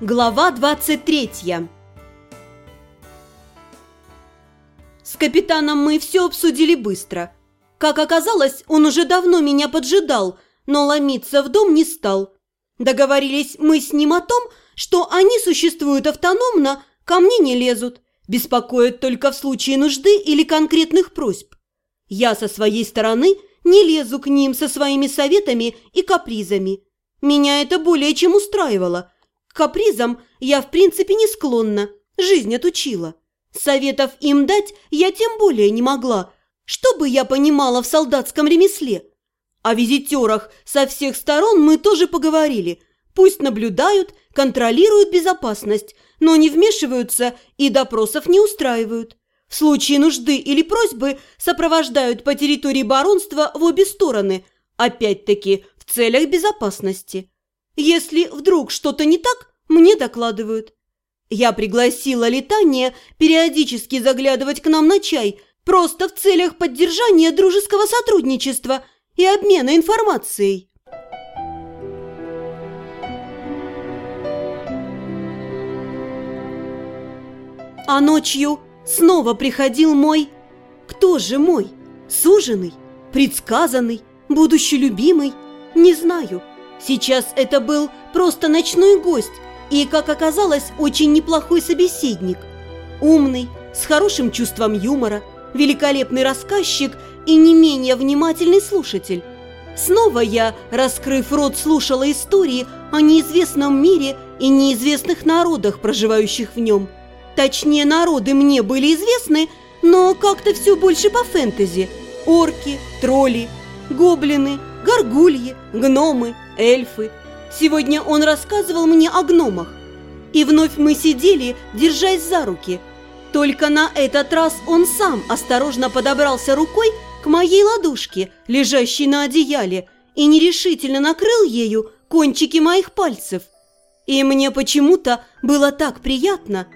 Глава 23 С капитаном мы все обсудили быстро. Как оказалось, он уже давно меня поджидал, но ломиться в дом не стал. Договорились мы с ним о том, что они существуют автономно, ко мне не лезут, беспокоят только в случае нужды или конкретных просьб. Я со своей стороны не лезу к ним со своими советами и капризами. Меня это более чем устраивало – капризам я в принципе не склонна, жизнь отучила. Советов им дать я тем более не могла. Что бы я понимала в солдатском ремесле? О визитерах со всех сторон мы тоже поговорили. Пусть наблюдают, контролируют безопасность, но не вмешиваются и допросов не устраивают. В случае нужды или просьбы сопровождают по территории баронства в обе стороны, опять-таки в целях безопасности. Если вдруг что-то не так, мне докладывают. Я пригласила Летание периодически заглядывать к нам на чай, просто в целях поддержания дружеского сотрудничества и обмена информацией. А ночью снова приходил мой... Кто же мой? Суженый? Предсказанный? Будущий любимый? Не знаю. Сейчас это был просто ночной гость и, как оказалось, очень неплохой собеседник. Умный, с хорошим чувством юмора, великолепный рассказчик и не менее внимательный слушатель. Снова я, раскрыв рот, слушала истории о неизвестном мире и неизвестных народах, проживающих в нем. Точнее, народы мне были известны, но как-то все больше по фэнтези. Орки, тролли, гоблины, горгульи, гномы – эльфы. Сегодня он рассказывал мне о гномах. И вновь мы сидели, держась за руки. Только на этот раз он сам осторожно подобрался рукой к моей ладошке, лежащей на одеяле, и нерешительно накрыл ею кончики моих пальцев. И мне почему-то было так приятно.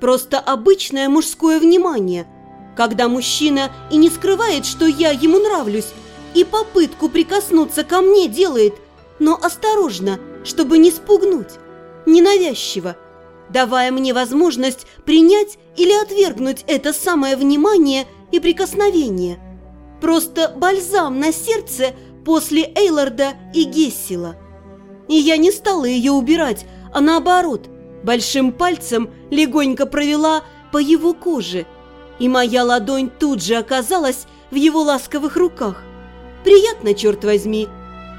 Просто обычное мужское внимание, когда мужчина и не скрывает, что я ему нравлюсь, и попытку прикоснуться ко мне делает – но осторожно, чтобы не спугнуть, ненавязчиво, давая мне возможность принять или отвергнуть это самое внимание и прикосновение. Просто бальзам на сердце после Эйларда и Гессила. И я не стала ее убирать, а наоборот, большим пальцем легонько провела по его коже, и моя ладонь тут же оказалась в его ласковых руках. Приятно, черт возьми,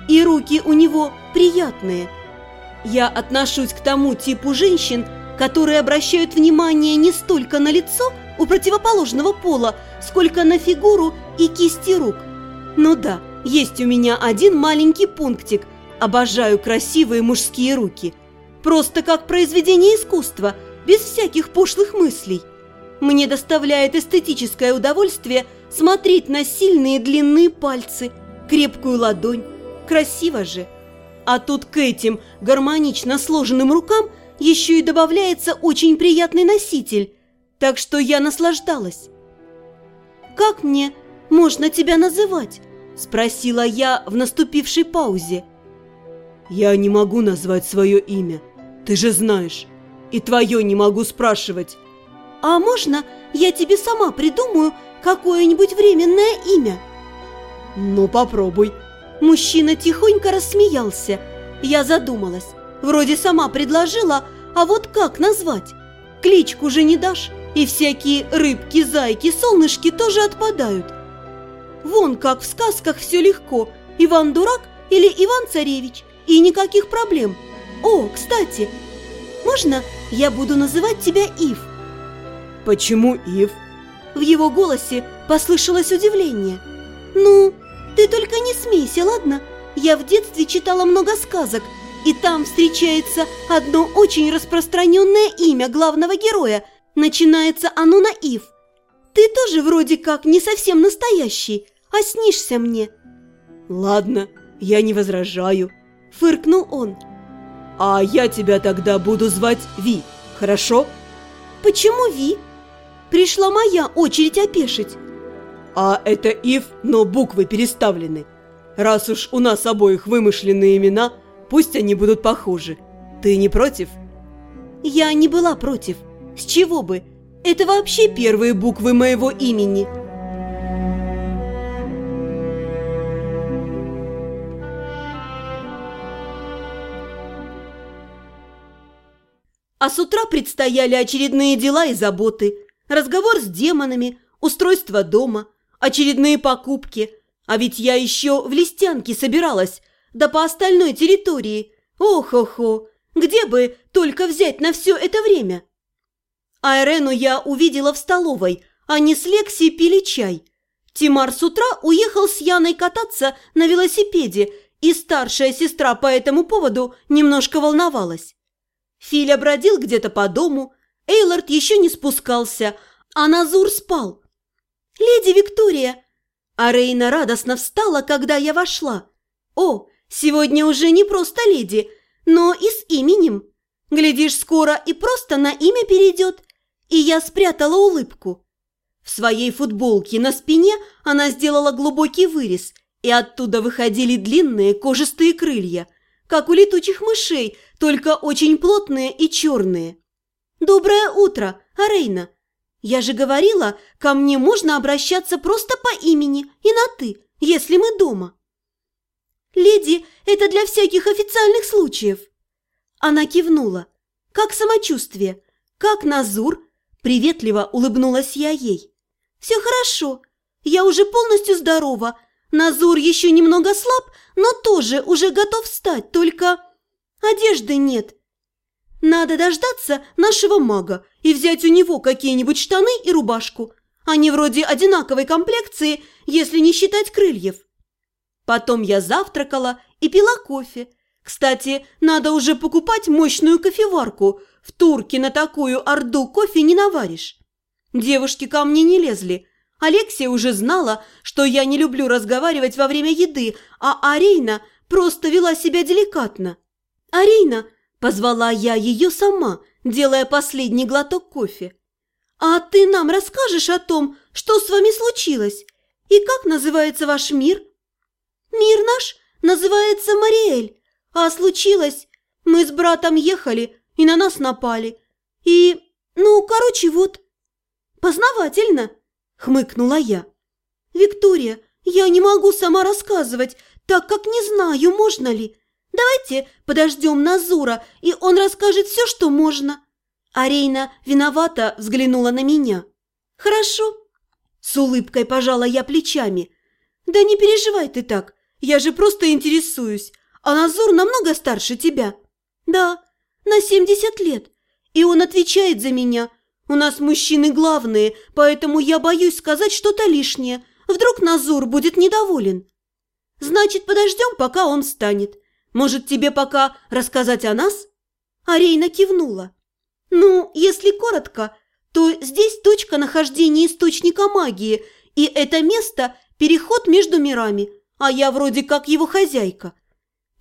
и руки у него приятные. Я отношусь к тому типу женщин, которые обращают внимание не столько на лицо у противоположного пола, сколько на фигуру и кисти рук. Ну да, есть у меня один маленький пунктик. Обожаю красивые мужские руки. Просто как произведение искусства, без всяких пошлых мыслей. Мне доставляет эстетическое удовольствие смотреть на сильные длинные пальцы, крепкую ладонь, Красиво же! А тут к этим гармонично сложенным рукам еще и добавляется очень приятный носитель, так что я наслаждалась. «Как мне можно тебя называть?» – спросила я в наступившей паузе. «Я не могу назвать свое имя, ты же знаешь, и твое не могу спрашивать». «А можно я тебе сама придумаю какое-нибудь временное имя?» «Ну, попробуй», Мужчина тихонько рассмеялся. Я задумалась. Вроде сама предложила, а вот как назвать? Кличку же не дашь, и всякие рыбки, зайки, солнышки тоже отпадают. Вон как в сказках все легко. Иван Дурак или Иван Царевич, и никаких проблем. О, кстати, можно я буду называть тебя Ив? Почему Ив? В его голосе послышалось удивление. Ну, смейся, ладно? Я в детстве читала много сказок, и там встречается одно очень распространенное имя главного героя. Начинается оно на «Ив». Ты тоже вроде как не совсем настоящий, а снишься мне. Ладно, я не возражаю, фыркнул он. А я тебя тогда буду звать Ви, хорошо? Почему Ви? Пришла моя очередь опешить. А это Ив, но буквы переставлены. Раз уж у нас обоих вымышленные имена, пусть они будут похожи. Ты не против? Я не была против. С чего бы? Это вообще первые буквы моего имени. А с утра предстояли очередные дела и заботы. Разговор с демонами, устройство дома, очередные покупки. А ведь я еще в Листянке собиралась, да по остальной территории. Ох-охо, где бы только взять на все это время? Айрену я увидела в столовой, они с Лекси пили чай. Тимар с утра уехал с Яной кататься на велосипеде, и старшая сестра по этому поводу немножко волновалась. Филя бродил где-то по дому, Эйлард еще не спускался, а Назур спал. «Леди Виктория!» А Рейна радостно встала, когда я вошла. «О, сегодня уже не просто леди, но и с именем. Глядишь, скоро и просто на имя перейдет». И я спрятала улыбку. В своей футболке на спине она сделала глубокий вырез, и оттуда выходили длинные кожистые крылья, как у летучих мышей, только очень плотные и черные. «Доброе утро, Арейна!» «Я же говорила, ко мне можно обращаться просто по имени и на «ты», если мы дома». «Леди, это для всяких официальных случаев». Она кивнула. «Как самочувствие? Как Назур?» Приветливо улыбнулась я ей. «Все хорошо. Я уже полностью здорова. Назур еще немного слаб, но тоже уже готов встать, только одежды нет. Надо дождаться нашего мага и взять у него какие-нибудь штаны и рубашку. Они вроде одинаковой комплекции, если не считать крыльев. Потом я завтракала и пила кофе. Кстати, надо уже покупать мощную кофеварку. В турке на такую орду кофе не наваришь. Девушки ко мне не лезли. Алексия уже знала, что я не люблю разговаривать во время еды, а Арейна просто вела себя деликатно. «Арейна!» – позвала я ее сама, делая последний глоток кофе. «А ты нам расскажешь о том, что с вами случилось? И как называется ваш мир?» «Мир наш называется Мариэль, а случилось... Мы с братом ехали, и на нас напали. И... ну, короче, вот...» «Познавательно!» – хмыкнула я. «Виктория, я не могу сама рассказывать, так как не знаю, можно ли. Давайте подождем Назура, и он расскажет все, что можно». Арейна виновато взглянула на меня. «Хорошо». С улыбкой пожала я плечами. «Да не переживай ты так, я же просто интересуюсь. А Назур намного старше тебя». «Да, на семьдесят лет. И он отвечает за меня. У нас мужчины главные, поэтому я боюсь сказать что-то лишнее. Вдруг Назур будет недоволен». «Значит, подождем, пока он встанет. Может, тебе пока рассказать о нас?» Арейна кивнула. «Ну, если коротко, то здесь точка нахождения источника магии, и это место – переход между мирами, а я вроде как его хозяйка.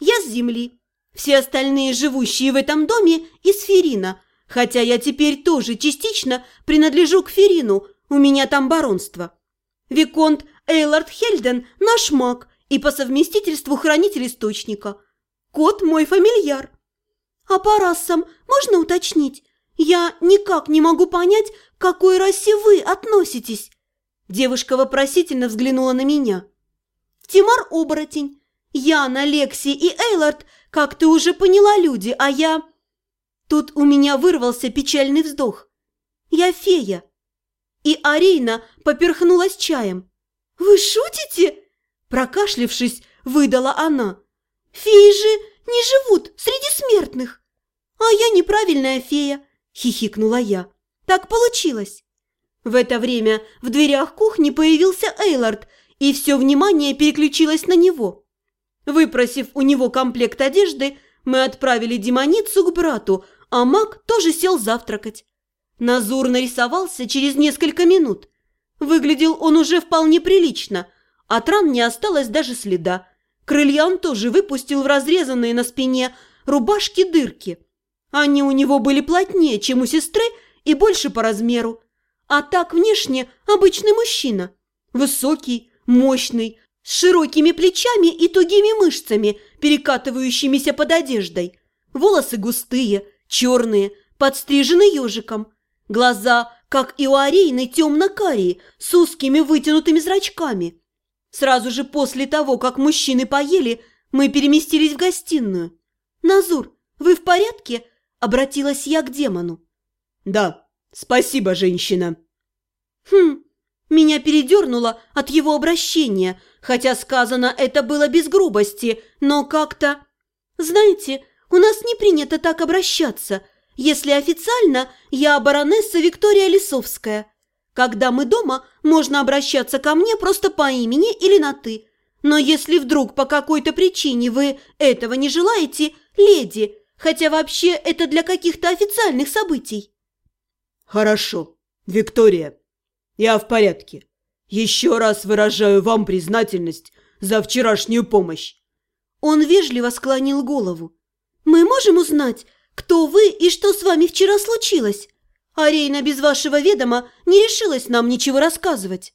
Я с Земли. Все остальные, живущие в этом доме, из Ферина, хотя я теперь тоже частично принадлежу к Ферину, у меня там баронство. Виконт Эйлард Хельден – наш маг и по совместительству хранитель источника – Кот мой фамильяр. А по расам можно уточнить? Я никак не могу понять, к какой расе вы относитесь. Девушка вопросительно взглянула на меня. Тимар – оборотень. Яна, Лекси и Эйлард, как ты уже поняла, люди, а я... Тут у меня вырвался печальный вздох. Я фея. И Арейна поперхнулась чаем. «Вы шутите?» Прокашлившись, выдала она. Феи же не живут среди смертных. А я неправильная фея, хихикнула я. Так получилось. В это время в дверях кухни появился Эйлард, и все внимание переключилось на него. Выпросив у него комплект одежды, мы отправили демоницу к брату, а маг тоже сел завтракать. Назур нарисовался через несколько минут. Выглядел он уже вполне прилично, от ран не осталось даже следа. Крылья он тоже выпустил в разрезанные на спине рубашки дырки. Они у него были плотнее, чем у сестры, и больше по размеру. А так внешне обычный мужчина. Высокий, мощный, с широкими плечами и тугими мышцами, перекатывающимися под одеждой. Волосы густые, черные, подстрижены ежиком. Глаза, как и у Арейны, темно-карие, с узкими вытянутыми зрачками. Сразу же после того, как мужчины поели, мы переместились в гостиную. «Назур, вы в порядке?» – обратилась я к демону. «Да, спасибо, женщина». «Хм, меня передернуло от его обращения, хотя сказано это было без грубости, но как-то... Знаете, у нас не принято так обращаться, если официально я баронесса Виктория Лисовская. Когда мы дома, можно обращаться ко мне просто по имени или на «ты». Но если вдруг по какой-то причине вы этого не желаете, леди, хотя вообще это для каких-то официальных событий. Хорошо, Виктория, я в порядке. Еще раз выражаю вам признательность за вчерашнюю помощь. Он вежливо склонил голову. Мы можем узнать, кто вы и что с вами вчера случилось? Арейна без вашего ведома не решилась нам ничего рассказывать.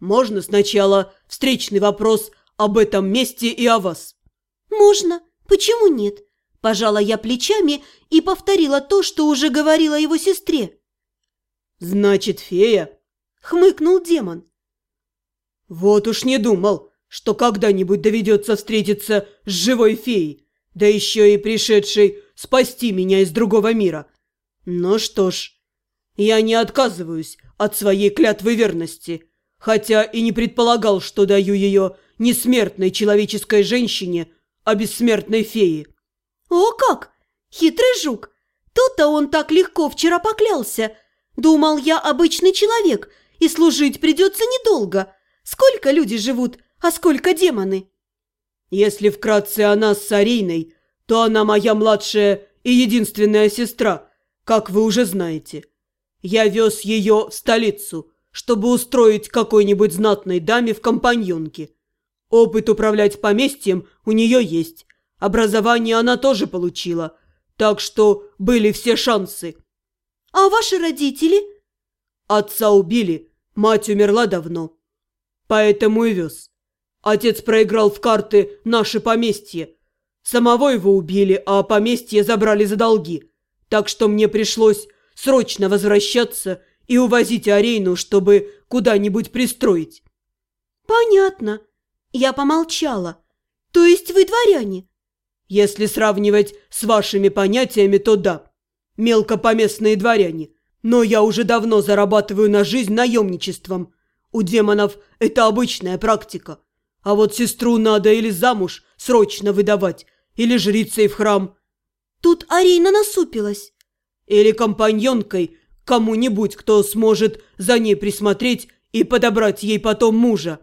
Можно сначала встречный вопрос об этом месте и о вас? Можно. Почему нет? Пожала я плечами и повторила то, что уже говорила его сестре. Значит, фея? Хмыкнул демон. Вот уж не думал, что когда-нибудь доведется встретиться с живой феей, да еще и пришедшей спасти меня из другого мира. Ну что ж, я не отказываюсь от своей клятвы верности, хотя и не предполагал, что даю ее не смертной человеческой женщине, а бессмертной фее. О как! Хитрый жук! Тут-то он так легко вчера поклялся. Думал, я обычный человек, и служить придется недолго. Сколько люди живут, а сколько демоны? Если вкратце о нас с Ариной, то она моя младшая и единственная сестра – как вы уже знаете. Я вез ее в столицу, чтобы устроить какой-нибудь знатной даме в компаньонке. Опыт управлять поместьем у нее есть. Образование она тоже получила, так что были все шансы. А ваши родители? Отца убили, мать умерла давно. Поэтому и вез. Отец проиграл в карты наше поместье. Самого его убили, а поместье забрали за долги так что мне пришлось срочно возвращаться и увозить Арейну, чтобы куда-нибудь пристроить. Понятно. Я помолчала. То есть вы дворяне? Если сравнивать с вашими понятиями, то да. Мелкопоместные дворяне. Но я уже давно зарабатываю на жизнь наемничеством. У демонов это обычная практика. А вот сестру надо или замуж срочно выдавать, или жрицей в храм – Тут Арина насупилась. Или компаньонкой кому-нибудь, кто сможет за ней присмотреть и подобрать ей потом мужа.